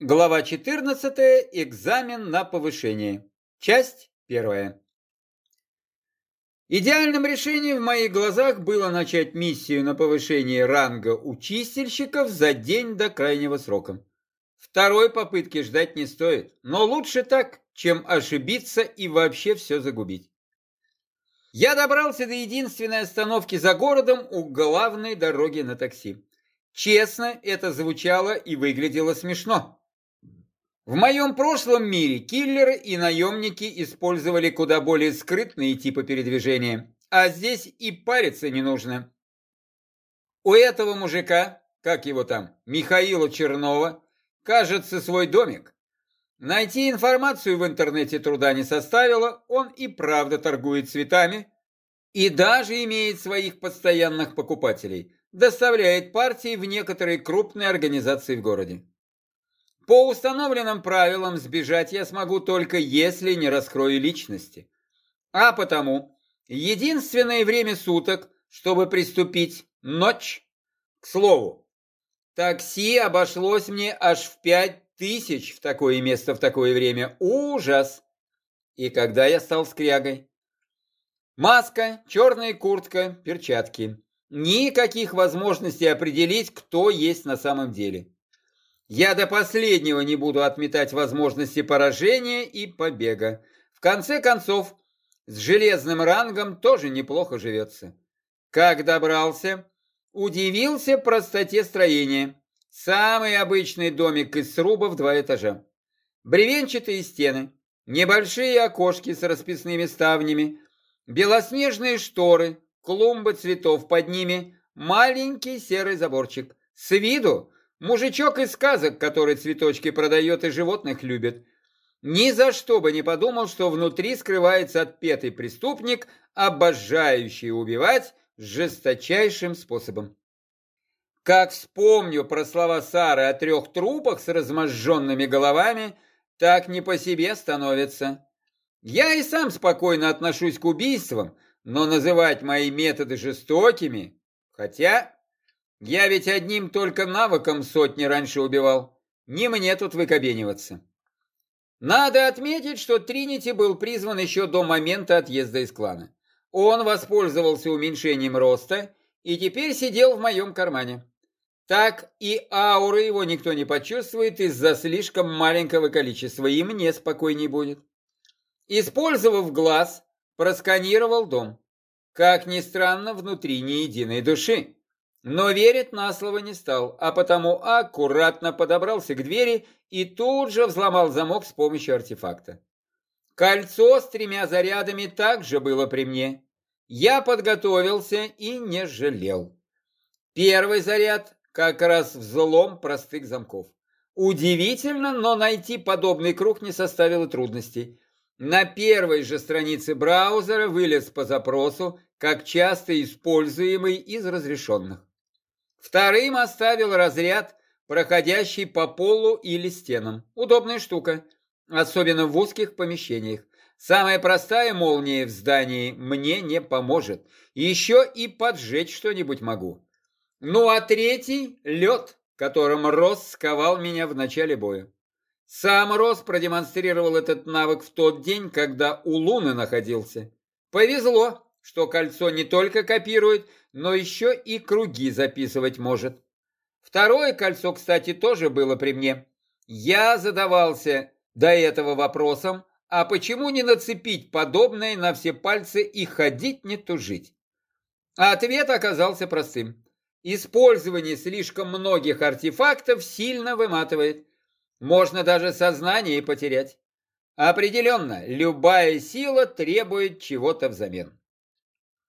Глава 14. Экзамен на повышение. Часть первая. Идеальным решением в моих глазах было начать миссию на повышение ранга у чистильщиков за день до крайнего срока. Второй попытки ждать не стоит, но лучше так, чем ошибиться и вообще все загубить. Я добрался до единственной остановки за городом у главной дороги на такси. Честно, это звучало и выглядело смешно. В моем прошлом мире киллеры и наемники использовали куда более скрытные типы передвижения, а здесь и париться не нужно. У этого мужика, как его там, Михаила Чернова, кажется свой домик. Найти информацию в интернете труда не составило, он и правда торгует цветами и даже имеет своих постоянных покупателей, доставляет партии в некоторые крупные организации в городе. По установленным правилам сбежать я смогу только если не раскрою личности. А потому единственное время суток, чтобы приступить ночь. К слову, такси обошлось мне аж в пять тысяч в такое место в такое время. Ужас! И когда я стал скрягой? Маска, черная куртка, перчатки. Никаких возможностей определить, кто есть на самом деле. Я до последнего не буду отметать возможности поражения и побега. В конце концов, с железным рангом тоже неплохо живется. Как добрался? Удивился простоте строения. Самый обычный домик из срубов два этажа. Бревенчатые стены, небольшие окошки с расписными ставнями, белоснежные шторы, клумбы цветов под ними, маленький серый заборчик. С виду Мужичок из сказок, который цветочки продает и животных любит. Ни за что бы не подумал, что внутри скрывается отпетый преступник, обожающий убивать жесточайшим способом. Как вспомню про слова Сары о трех трупах с разможженными головами, так не по себе становится. Я и сам спокойно отношусь к убийствам, но называть мои методы жестокими, хотя я ведь одним только навыком сотни раньше убивал. Не мне тут выкобениваться. Надо отметить, что Тринити был призван еще до момента отъезда из клана. Он воспользовался уменьшением роста и теперь сидел в моем кармане. Так и ауры его никто не почувствует из-за слишком маленького количества, и мне спокойней будет. Использовав глаз, просканировал дом. Как ни странно, внутри ни единой души. Но верить на слово не стал, а потому аккуратно подобрался к двери и тут же взломал замок с помощью артефакта. Кольцо с тремя зарядами также было при мне. Я подготовился и не жалел. Первый заряд как раз взлом простых замков. Удивительно, но найти подобный круг не составило трудностей. На первой же странице браузера вылез по запросу, как часто используемый из разрешенных. Вторым оставил разряд, проходящий по полу или стенам. Удобная штука, особенно в узких помещениях. Самая простая молния в здании мне не поможет. Еще и поджечь что-нибудь могу. Ну а третий — лед, которым Рос сковал меня в начале боя. Сам Рос продемонстрировал этот навык в тот день, когда у Луны находился. Повезло, что кольцо не только копирует, но еще и круги записывать может. Второе кольцо, кстати, тоже было при мне. Я задавался до этого вопросом, а почему не нацепить подобное на все пальцы и ходить не тужить? ответ оказался простым. Использование слишком многих артефактов сильно выматывает. Можно даже сознание потерять. Определенно, любая сила требует чего-то взамен.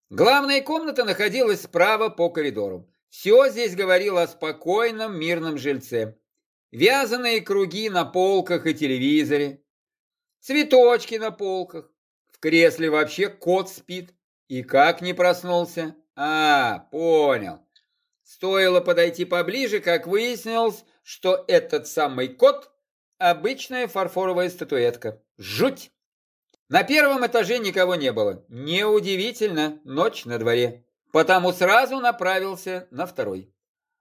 Главная комната находилась справа по коридору. Все здесь говорило о спокойном, мирном жильце. Вязаные круги на полках и телевизоре. Цветочки на полках. В кресле вообще кот спит. И как не проснулся? А, понял. Стоило подойти поближе, как выяснилось, что этот самый кот – обычная фарфоровая статуэтка. Жуть! На первом этаже никого не было. Неудивительно, ночь на дворе. Потому сразу направился на второй.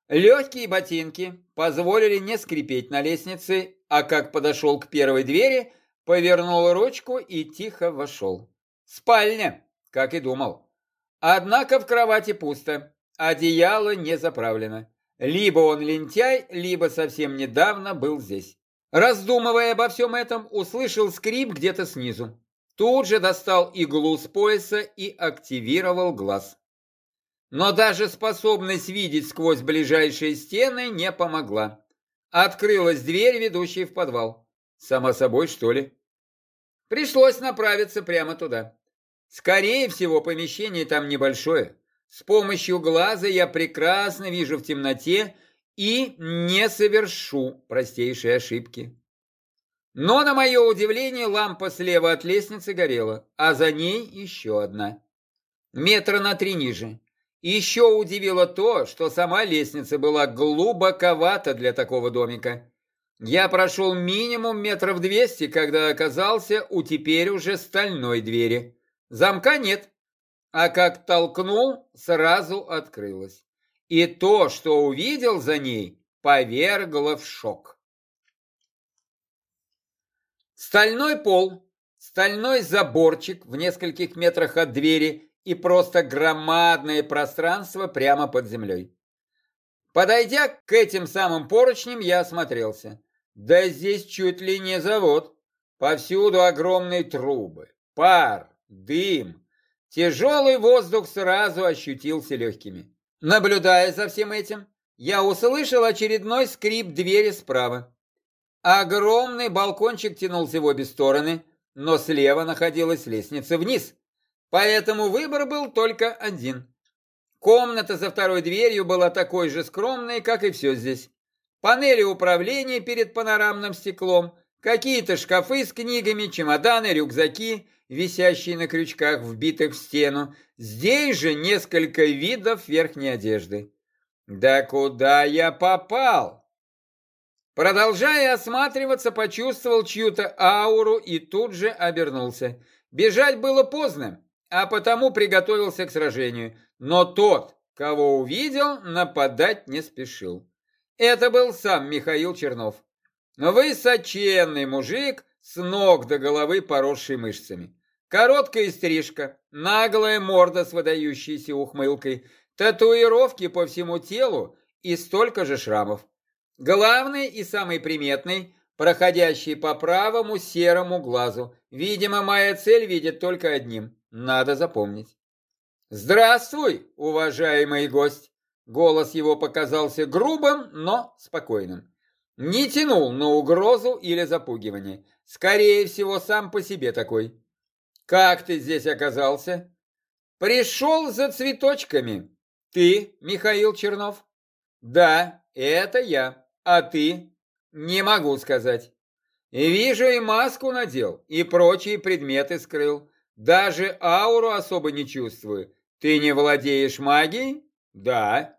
Легкие ботинки позволили не скрипеть на лестнице а как подошел к первой двери, повернул ручку и тихо вошел. Спальня, как и думал. Однако в кровати пусто, одеяло не заправлено. Либо он лентяй, либо совсем недавно был здесь. Раздумывая обо всем этом, услышал скрип где-то снизу. Тут же достал иглу с пояса и активировал глаз. Но даже способность видеть сквозь ближайшие стены не помогла. Открылась дверь, ведущая в подвал. Само собой, что ли? Пришлось направиться прямо туда. Скорее всего, помещение там небольшое. С помощью глаза я прекрасно вижу в темноте и не совершу простейшие ошибки. Но, на мое удивление, лампа слева от лестницы горела, а за ней еще одна. Метра на три ниже. Еще удивило то, что сама лестница была глубоковата для такого домика. Я прошел минимум метров двести, когда оказался у теперь уже стальной двери. Замка нет, а как толкнул, сразу открылась. И то, что увидел за ней, повергло в шок. Стальной пол, стальной заборчик в нескольких метрах от двери и просто громадное пространство прямо под землей. Подойдя к этим самым поручням, я осмотрелся. Да здесь чуть ли не завод. Повсюду огромные трубы, пар, дым. Тяжелый воздух сразу ощутился легкими. Наблюдая за всем этим, я услышал очередной скрип двери справа. Огромный балкончик тянулся в обе стороны, но слева находилась лестница вниз. Поэтому выбор был только один. Комната за второй дверью была такой же скромной, как и все здесь. Панели управления перед панорамным стеклом, какие-то шкафы с книгами, чемоданы, рюкзаки, висящие на крючках, вбитых в стену. Здесь же несколько видов верхней одежды. Да куда я попал? Продолжая осматриваться, почувствовал чью-то ауру и тут же обернулся. Бежать было поздно а потому приготовился к сражению. Но тот, кого увидел, нападать не спешил. Это был сам Михаил Чернов. Высоченный мужик, с ног до головы поросший мышцами. Короткая стрижка, наглая морда с выдающейся ухмылкой, татуировки по всему телу и столько же шрамов. Главный и самый приметный, проходящий по правому серому глазу. Видимо, моя цель видит только одним. Надо запомнить. «Здравствуй, уважаемый гость!» Голос его показался грубым, но спокойным. Не тянул на угрозу или запугивание. Скорее всего, сам по себе такой. «Как ты здесь оказался?» «Пришел за цветочками. Ты, Михаил Чернов?» «Да, это я. А ты?» «Не могу сказать. Вижу, и маску надел, и прочие предметы скрыл. Даже ауру особо не чувствую. Ты не владеешь магией? Да.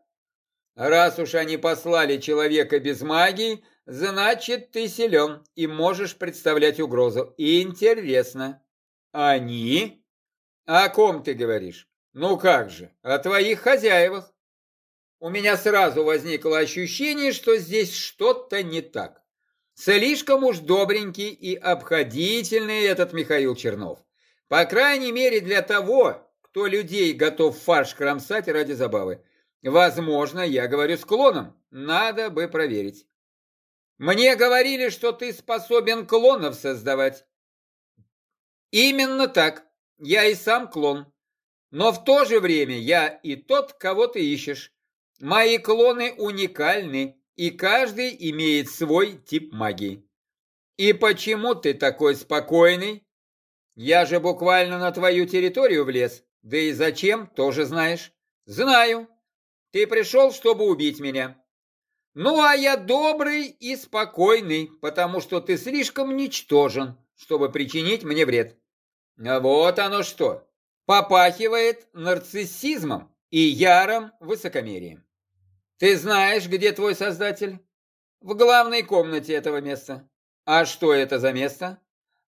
Раз уж они послали человека без магии, значит, ты силен и можешь представлять угрозу. Интересно. Они? О ком ты говоришь? Ну как же, о твоих хозяевах. У меня сразу возникло ощущение, что здесь что-то не так. Слишком уж добренький и обходительный этот Михаил Чернов. По крайней мере для того, кто людей готов фарш кромсать ради забавы. Возможно, я говорю с клоном, надо бы проверить. Мне говорили, что ты способен клонов создавать. Именно так, я и сам клон. Но в то же время я и тот, кого ты ищешь. Мои клоны уникальны, и каждый имеет свой тип магии. И почему ты такой спокойный? Я же буквально на твою территорию влез. Да и зачем, тоже знаешь. Знаю. Ты пришел, чтобы убить меня. Ну, а я добрый и спокойный, потому что ты слишком ничтожен, чтобы причинить мне вред. А вот оно что. Попахивает нарциссизмом и ярым высокомерием. Ты знаешь, где твой создатель? В главной комнате этого места. А что это за место?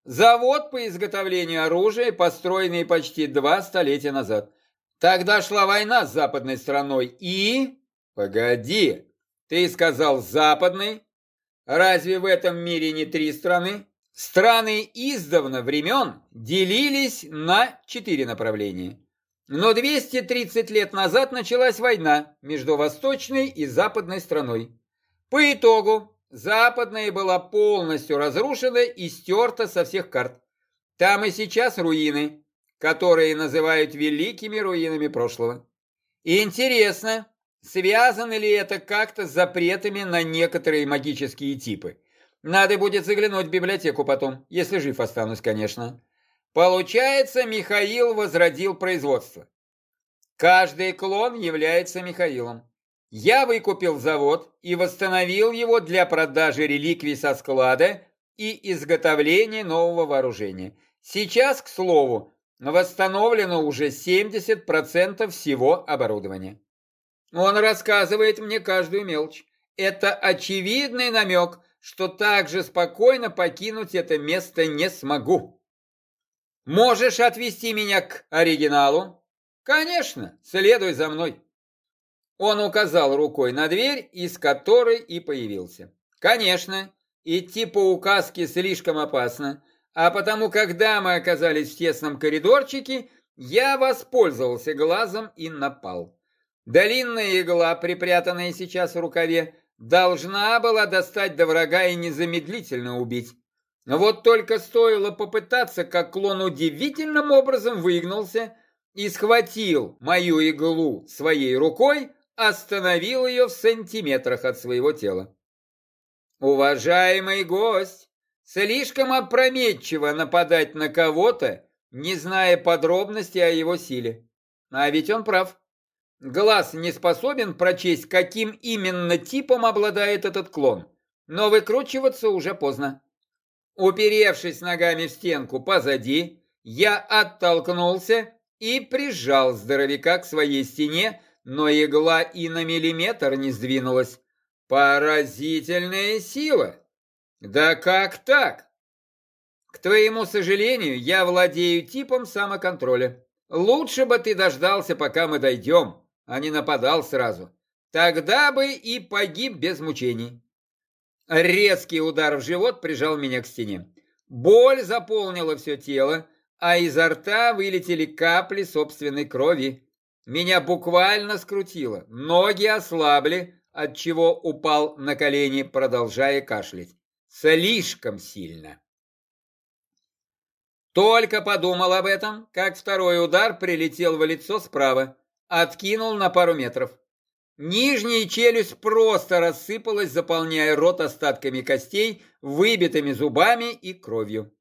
Завод по изготовлению оружия, построенный почти два столетия назад. Тогда шла война с западной страной и... Погоди, ты сказал западный? Разве в этом мире не три страны? Страны издавна времен делились на четыре направления. Но 230 лет назад началась война между восточной и западной страной. По итогу западная была полностью разрушена и стерта со всех карт. Там и сейчас руины, которые называют великими руинами прошлого. И интересно, связано ли это как-то с запретами на некоторые магические типы. Надо будет заглянуть в библиотеку потом, если жив останусь, конечно. Получается, Михаил возродил производство. Каждый клон является Михаилом. Я выкупил завод и восстановил его для продажи реликвий со склада и изготовления нового вооружения. Сейчас, к слову, восстановлено уже 70% всего оборудования. Он рассказывает мне каждую мелочь. Это очевидный намек, что так же спокойно покинуть это место не смогу. Можешь отвести меня к оригиналу? Конечно, следуй за мной. Он указал рукой на дверь, из которой и появился. Конечно, идти по указке слишком опасно, а потому, когда мы оказались в тесном коридорчике, я воспользовался глазом и напал. Длинная игла, припрятанная сейчас в рукаве, должна была достать до врага и незамедлительно убить. Вот только стоило попытаться, как клон удивительным образом выгнулся и схватил мою иглу своей рукой, остановил ее в сантиметрах от своего тела. Уважаемый гость, слишком опрометчиво нападать на кого-то, не зная подробностей о его силе. А ведь он прав. Глаз не способен прочесть, каким именно типом обладает этот клон, но выкручиваться уже поздно. Уперевшись ногами в стенку позади, я оттолкнулся и прижал здоровяка к своей стене, но игла и на миллиметр не сдвинулась. Поразительная сила! Да как так? К твоему сожалению, я владею типом самоконтроля. Лучше бы ты дождался, пока мы дойдем, а не нападал сразу. Тогда бы и погиб без мучений. Резкий удар в живот прижал меня к стене. Боль заполнила все тело, а изо рта вылетели капли собственной крови. Меня буквально скрутило, ноги ослабли, отчего упал на колени, продолжая кашлять. Слишком сильно. Только подумал об этом, как второй удар прилетел в лицо справа, откинул на пару метров. Нижняя челюсть просто рассыпалась, заполняя рот остатками костей, выбитыми зубами и кровью.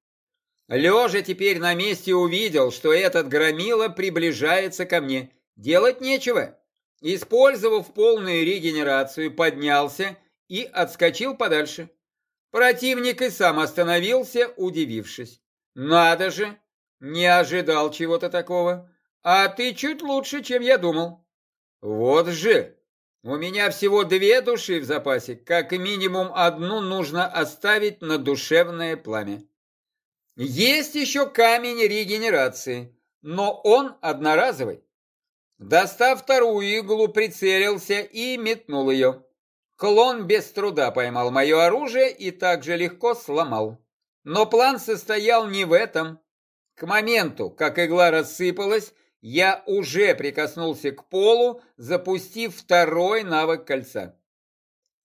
Лежа теперь на месте увидел, что этот громила приближается ко мне. Делать нечего. Использовав полную регенерацию, поднялся и отскочил подальше. Противник и сам остановился, удивившись. «Надо же! Не ожидал чего-то такого. А ты чуть лучше, чем я думал». «Вот же!» У меня всего две души в запасе, как минимум одну нужно оставить на душевное пламя. Есть еще камень регенерации, но он одноразовый. Достав вторую иглу, прицелился и метнул ее. Клон без труда поймал мое оружие и также легко сломал. Но план состоял не в этом. К моменту, как игла рассыпалась, я уже прикоснулся к полу, запустив второй навык кольца.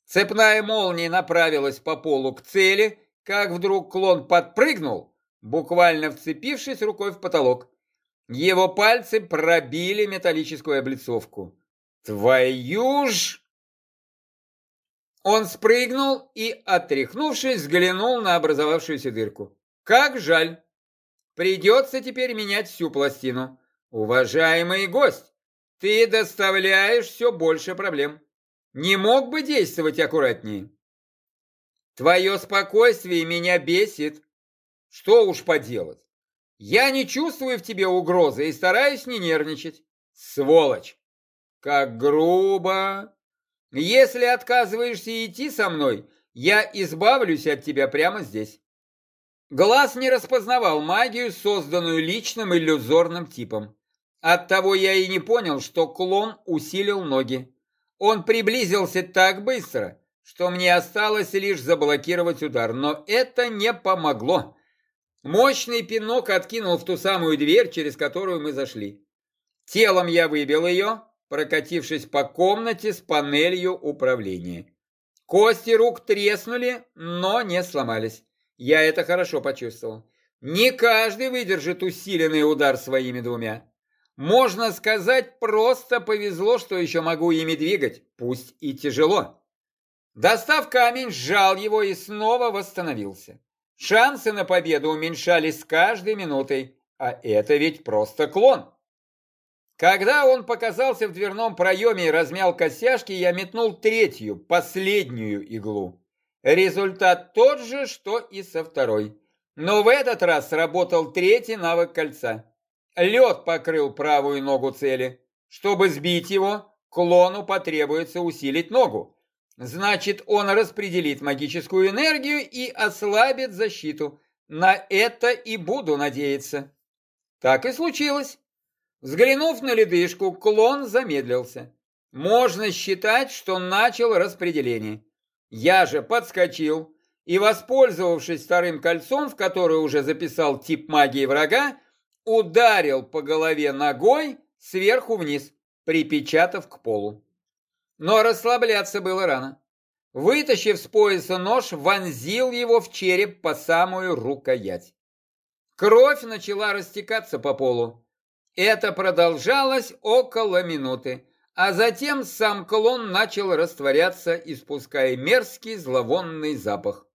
Цепная молния направилась по полу к цели, как вдруг клон подпрыгнул, буквально вцепившись рукой в потолок. Его пальцы пробили металлическую облицовку. «Твою ж!» Он спрыгнул и, отряхнувшись, взглянул на образовавшуюся дырку. «Как жаль! Придется теперь менять всю пластину. «Уважаемый гость, ты доставляешь все больше проблем. Не мог бы действовать аккуратнее?» «Твое спокойствие меня бесит. Что уж поделать. Я не чувствую в тебе угрозы и стараюсь не нервничать. Сволочь! Как грубо! Если отказываешься идти со мной, я избавлюсь от тебя прямо здесь». Глаз не распознавал магию, созданную личным иллюзорным типом. Оттого я и не понял, что клон усилил ноги. Он приблизился так быстро, что мне осталось лишь заблокировать удар, но это не помогло. Мощный пинок откинул в ту самую дверь, через которую мы зашли. Телом я выбил ее, прокатившись по комнате с панелью управления. Кости рук треснули, но не сломались. Я это хорошо почувствовал. Не каждый выдержит усиленный удар своими двумя. Можно сказать, просто повезло, что еще могу ими двигать, пусть и тяжело. Достав камень, сжал его и снова восстановился. Шансы на победу уменьшались с каждой минутой, а это ведь просто клон. Когда он показался в дверном проеме и размял костяшки, я метнул третью, последнюю иглу. Результат тот же, что и со второй. Но в этот раз сработал третий навык кольца. Лед покрыл правую ногу цели. Чтобы сбить его, клону потребуется усилить ногу. Значит, он распределит магическую энергию и ослабит защиту. На это и буду надеяться. Так и случилось. Взглянув на ледышку, клон замедлился. Можно считать, что начал распределение. Я же подскочил и, воспользовавшись вторым кольцом, в которое уже записал тип магии врага, ударил по голове ногой сверху вниз, припечатав к полу. Но расслабляться было рано. Вытащив с пояса нож, вонзил его в череп по самую рукоять. Кровь начала растекаться по полу. Это продолжалось около минуты, а затем сам клон начал растворяться, испуская мерзкий зловонный запах.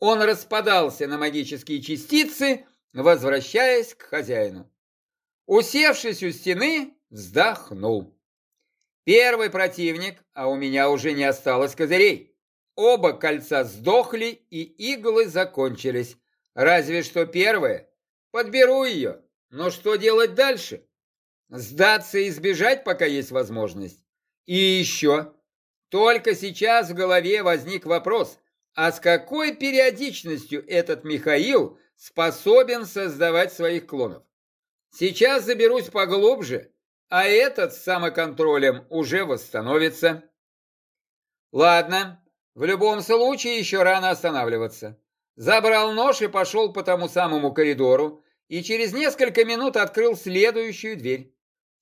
Он распадался на магические частицы, возвращаясь к хозяину. Усевшись у стены, вздохнул. Первый противник, а у меня уже не осталось козырей. Оба кольца сдохли, и иглы закончились. Разве что первое. Подберу ее. Но что делать дальше? Сдаться и сбежать, пока есть возможность. И еще. Только сейчас в голове возник вопрос, а с какой периодичностью этот Михаил способен создавать своих клонов. Сейчас заберусь поглубже, а этот с самоконтролем уже восстановится. Ладно, в любом случае еще рано останавливаться. Забрал нож и пошел по тому самому коридору, и через несколько минут открыл следующую дверь.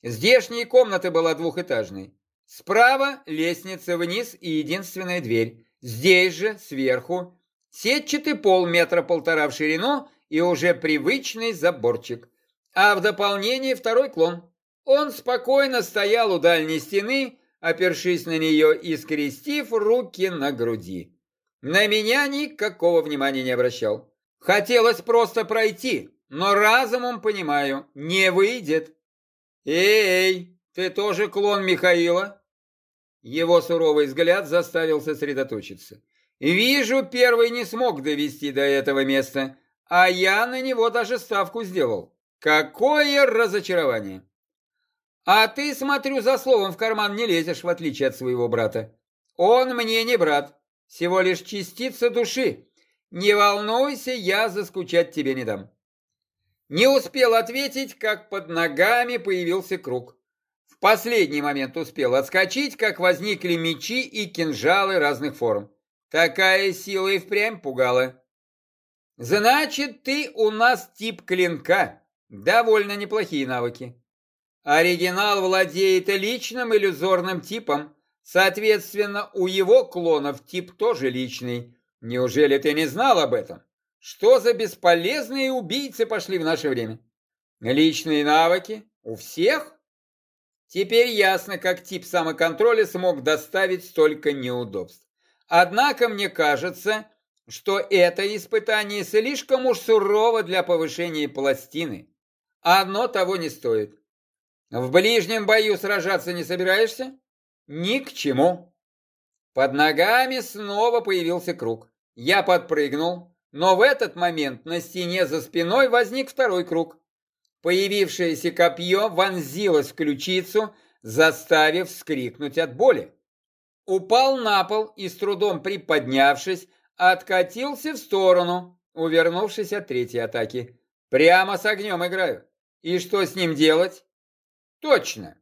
Здешняя комната была двухэтажной. Справа лестница вниз и единственная дверь. Здесь же, сверху, Сетчатый пол метра полтора в ширину и уже привычный заборчик. А в дополнение второй клон. Он спокойно стоял у дальней стены, опершись на нее и скрестив руки на груди. На меня никакого внимания не обращал. Хотелось просто пройти, но разумом понимаю, не выйдет. «Эй, ты тоже клон Михаила?» Его суровый взгляд заставил сосредоточиться. Вижу, первый не смог довести до этого места, а я на него даже ставку сделал. Какое разочарование! А ты, смотрю, за словом в карман не лезешь, в отличие от своего брата. Он мне не брат, всего лишь частица души. Не волнуйся, я заскучать тебе не дам. Не успел ответить, как под ногами появился круг. В последний момент успел отскочить, как возникли мечи и кинжалы разных форм. Такая сила и впрямь пугала. Значит, ты у нас тип клинка. Довольно неплохие навыки. Оригинал владеет личным иллюзорным типом. Соответственно, у его клонов тип тоже личный. Неужели ты не знал об этом? Что за бесполезные убийцы пошли в наше время? Личные навыки? У всех? Теперь ясно, как тип самоконтроля смог доставить столько неудобств. Однако мне кажется, что это испытание слишком уж сурово для повышения пластины. Оно того не стоит. В ближнем бою сражаться не собираешься? Ни к чему. Под ногами снова появился круг. Я подпрыгнул, но в этот момент на стене за спиной возник второй круг. Появившееся копье вонзилось в ключицу, заставив вскрикнуть от боли упал на пол и, с трудом приподнявшись, откатился в сторону, увернувшись от третьей атаки. Прямо с огнем играю. И что с ним делать? Точно.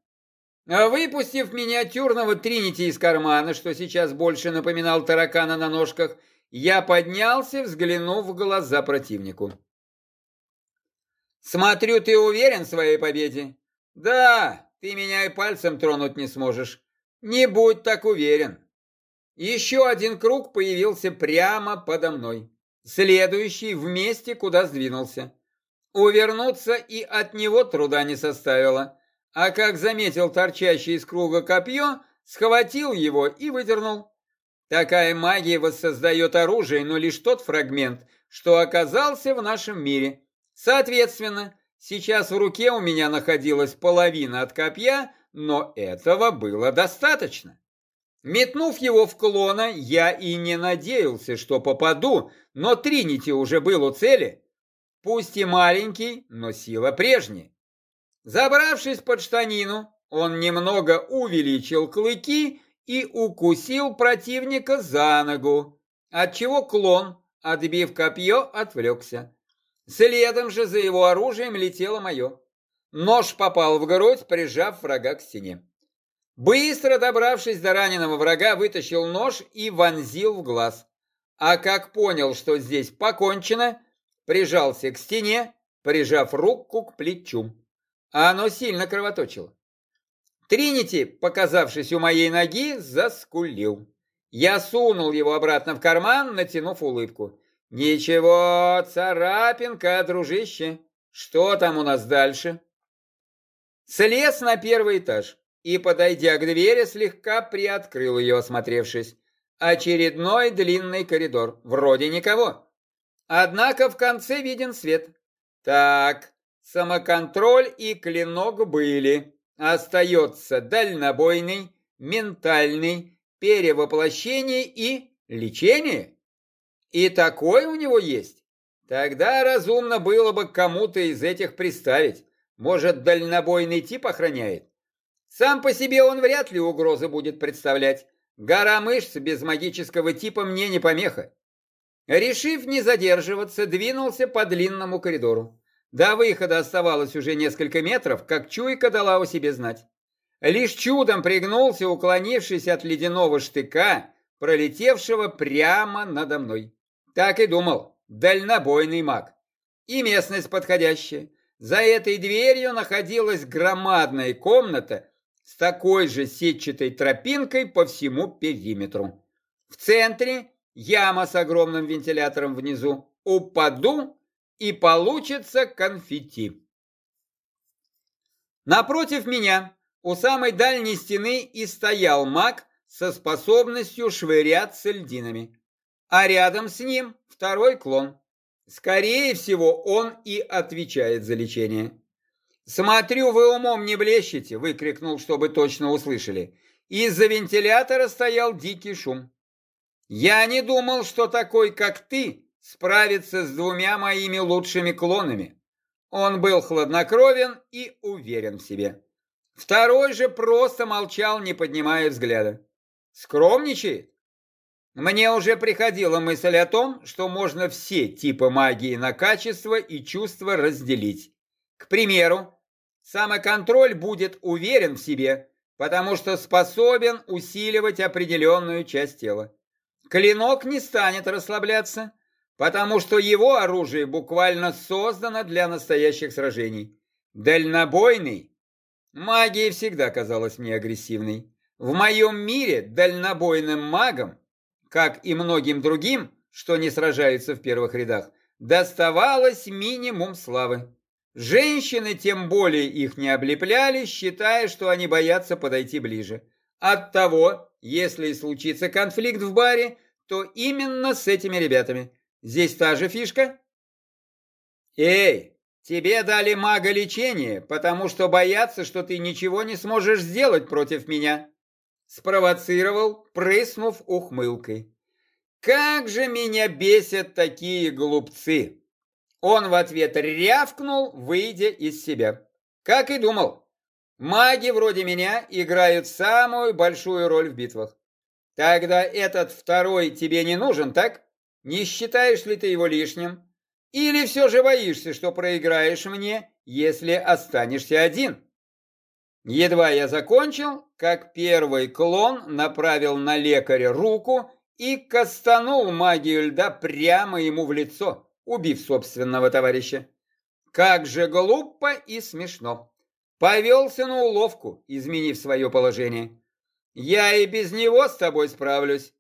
Выпустив миниатюрного Тринити из кармана, что сейчас больше напоминал таракана на ножках, я поднялся, взглянув в глаза противнику. «Смотрю, ты уверен в своей победе?» «Да, ты меня и пальцем тронуть не сможешь. Не будь так уверен». Еще один круг появился прямо подо мной. Следующий в месте, куда сдвинулся. Увернуться и от него труда не составило. А как заметил торчащий из круга копье, схватил его и выдернул. Такая магия воссоздает оружие, но лишь тот фрагмент, что оказался в нашем мире. Соответственно, сейчас в руке у меня находилась половина от копья, но этого было достаточно. Метнув его в клона, я и не надеялся, что попаду, но Тринити уже был у цели. Пусть и маленький, но сила прежняя. Забравшись под штанину, он немного увеличил клыки и укусил противника за ногу, отчего клон, отбив копье, отвлекся. Следом же за его оружием летело мое. Нож попал в грудь, прижав врага к стене. Быстро добравшись до раненого врага, вытащил нож и вонзил в глаз. А как понял, что здесь покончено, прижался к стене, прижав руку к плечу. А оно сильно кровоточило. Тринити, показавшись у моей ноги, заскулил. Я сунул его обратно в карман, натянув улыбку. «Ничего, царапинка, дружище. Что там у нас дальше?» Слез на первый этаж и, подойдя к двери, слегка приоткрыл ее, осмотревшись. Очередной длинный коридор. Вроде никого. Однако в конце виден свет. Так, самоконтроль и клинок были. Остается дальнобойный, ментальный, перевоплощение и лечение. И такое у него есть. Тогда разумно было бы кому-то из этих представить. Может, дальнобойный тип охраняет? Сам по себе он вряд ли угрозы будет представлять. Гора мышц без магического типа мне не помеха. Решив не задерживаться, двинулся по длинному коридору. До выхода оставалось уже несколько метров, как чуйка дала о себе знать. Лишь чудом пригнулся, уклонившись от ледяного штыка, пролетевшего прямо надо мной. Так и думал, дальнобойный маг. И местность подходящая. За этой дверью находилась громадная комната с такой же сетчатой тропинкой по всему периметру. В центре яма с огромным вентилятором внизу. Упаду и получится конфетти. Напротив меня, у самой дальней стены, и стоял маг со способностью швыряться льдинами. А рядом с ним второй клон. Скорее всего, он и отвечает за лечение. «Смотрю, вы умом не блещете!» – выкрикнул, чтобы точно услышали. Из-за вентилятора стоял дикий шум. «Я не думал, что такой, как ты, справится с двумя моими лучшими клонами. Он был хладнокровен и уверен в себе. Второй же просто молчал, не поднимая взгляда. Скромничает? Мне уже приходила мысль о том, что можно все типы магии на качество и чувства разделить. К примеру, самоконтроль будет уверен в себе, потому что способен усиливать определенную часть тела. Клинок не станет расслабляться, потому что его оружие буквально создано для настоящих сражений. Дальнобойный. Магия всегда казалась мне агрессивной. В моем мире дальнобойным магам, как и многим другим, что не сражаются в первых рядах, доставалось минимум славы. Женщины тем более их не облепляли, считая, что они боятся подойти ближе. Оттого, если случится конфликт в баре, то именно с этими ребятами – Здесь та же фишка? Эй, тебе дали мага лечения, потому что боятся, что ты ничего не сможешь сделать против меня. Спровоцировал, прыснув ухмылкой. Как же меня бесят такие глупцы! Он в ответ рявкнул, выйдя из себя. Как и думал, маги вроде меня играют самую большую роль в битвах. Тогда этот второй тебе не нужен, так? Не считаешь ли ты его лишним? Или все же боишься, что проиграешь мне, если останешься один? Едва я закончил, как первый клон направил на лекаря руку и кастанул магию льда прямо ему в лицо, убив собственного товарища. Как же глупо и смешно. Повелся на уловку, изменив свое положение. Я и без него с тобой справлюсь.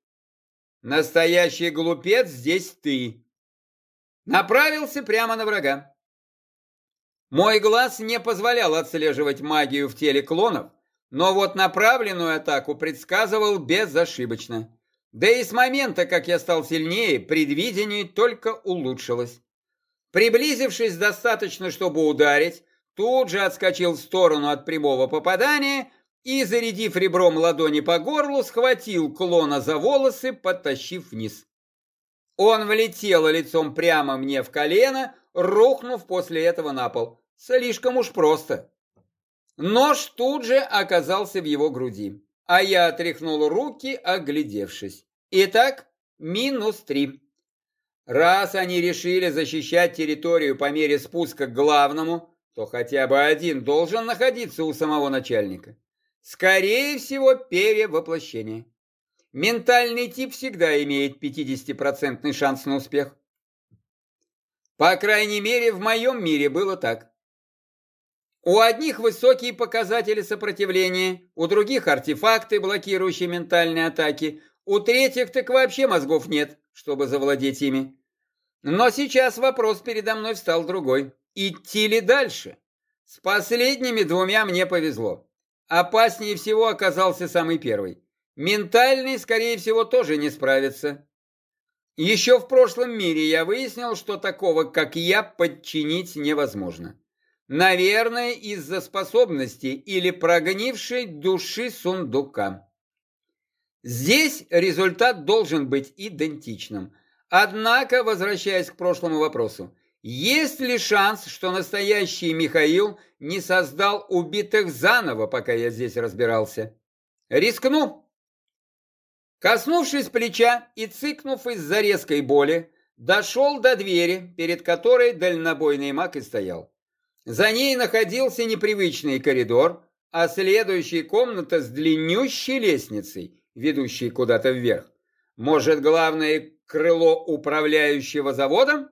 Настоящий глупец здесь ты. Направился прямо на врага. Мой глаз не позволял отслеживать магию в теле клонов, но вот направленную атаку предсказывал безошибочно. Да и с момента, как я стал сильнее, предвидение только улучшилось. Приблизившись достаточно, чтобы ударить, тут же отскочил в сторону от прямого попадания и, зарядив ребром ладони по горлу, схватил клона за волосы, подтащив вниз. Он влетел лицом прямо мне в колено, рухнув после этого на пол. Слишком уж просто. Нож тут же оказался в его груди, а я отряхнул руки, оглядевшись. Итак, минус три. Раз они решили защищать территорию по мере спуска к главному, то хотя бы один должен находиться у самого начальника. Скорее всего, перевоплощение. Ментальный тип всегда имеет 50% шанс на успех. По крайней мере, в моем мире было так. У одних высокие показатели сопротивления, у других артефакты, блокирующие ментальные атаки, у третьих так вообще мозгов нет, чтобы завладеть ими. Но сейчас вопрос передо мной встал другой. Идти ли дальше? С последними двумя мне повезло. Опаснее всего оказался самый первый. Ментальный, скорее всего, тоже не справится. Еще в прошлом мире я выяснил, что такого, как я, подчинить невозможно. Наверное, из-за способности или прогнившей души сундука. Здесь результат должен быть идентичным. Однако, возвращаясь к прошлому вопросу, есть ли шанс, что настоящий Михаил не создал убитых заново, пока я здесь разбирался? Рискну. Коснувшись плеча и цыкнув из-за резкой боли, дошел до двери, перед которой дальнобойный маг и стоял. За ней находился непривычный коридор, а следующая комната с длиннющей лестницей, ведущей куда-то вверх. Может, главное крыло управляющего заводом?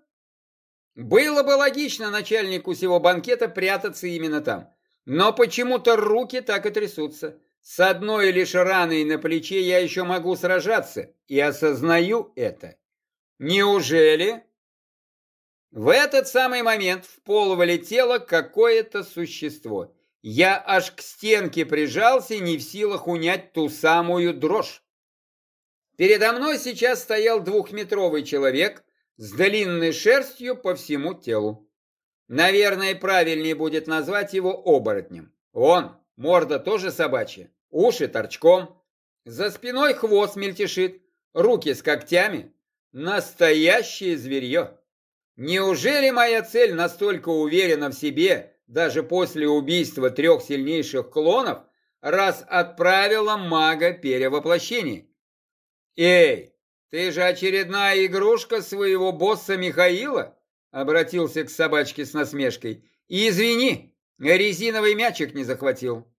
Было бы логично начальнику всего банкета прятаться именно там. Но почему-то руки так и трясутся. С одной лишь раной на плече я еще могу сражаться, и осознаю это. Неужели? В этот самый момент в пол вылетело какое-то существо. Я аж к стенке прижался, не в силах унять ту самую дрожь. Передо мной сейчас стоял двухметровый человек с длинной шерстью по всему телу. Наверное, правильнее будет назвать его оборотнем. Он, морда тоже собачья, уши торчком, за спиной хвост мельтешит, руки с когтями. Настоящее зверье. Неужели моя цель настолько уверена в себе, даже после убийства трех сильнейших клонов, раз отправила мага перевоплощения? Эй, ты же очередная игрушка своего босса Михаила? Обратился к собачке с насмешкой. Извини, резиновый мячик не захватил.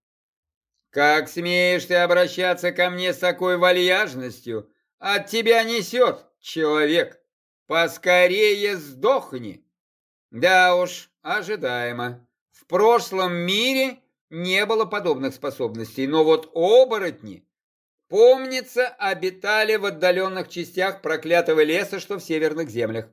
Как смеешь ты обращаться ко мне с такой вальяжностью? От тебя несет, человек. Поскорее сдохни. Да уж, ожидаемо. В прошлом мире не было подобных способностей, но вот оборотни Помнится, обитали в отдаленных частях проклятого леса, что в северных землях.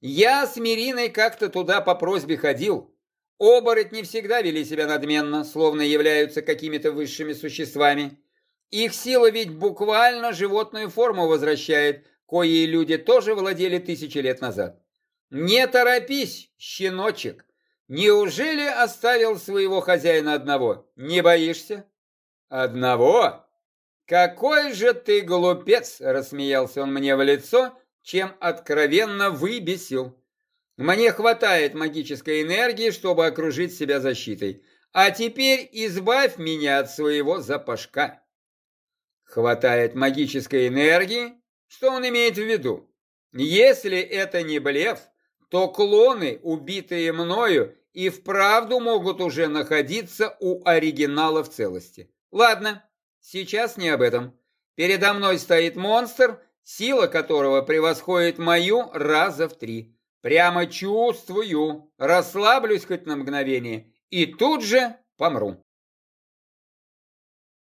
Я с Мириной как-то туда по просьбе ходил. Оборотни всегда вели себя надменно, словно являются какими-то высшими существами. Их сила ведь буквально животную форму возвращает, кои люди тоже владели тысячи лет назад. Не торопись, щеночек. Неужели оставил своего хозяина одного? Не боишься? Одного? «Какой же ты глупец!» – рассмеялся он мне в лицо, чем откровенно выбесил. «Мне хватает магической энергии, чтобы окружить себя защитой. А теперь избавь меня от своего запашка». Хватает магической энергии? Что он имеет в виду? Если это не блеф, то клоны, убитые мною, и вправду могут уже находиться у оригинала в целости. Ладно, сейчас не об этом. Передо мной стоит монстр, сила которого превосходит мою раза в три. Прямо чувствую, расслаблюсь хоть на мгновение и тут же помру.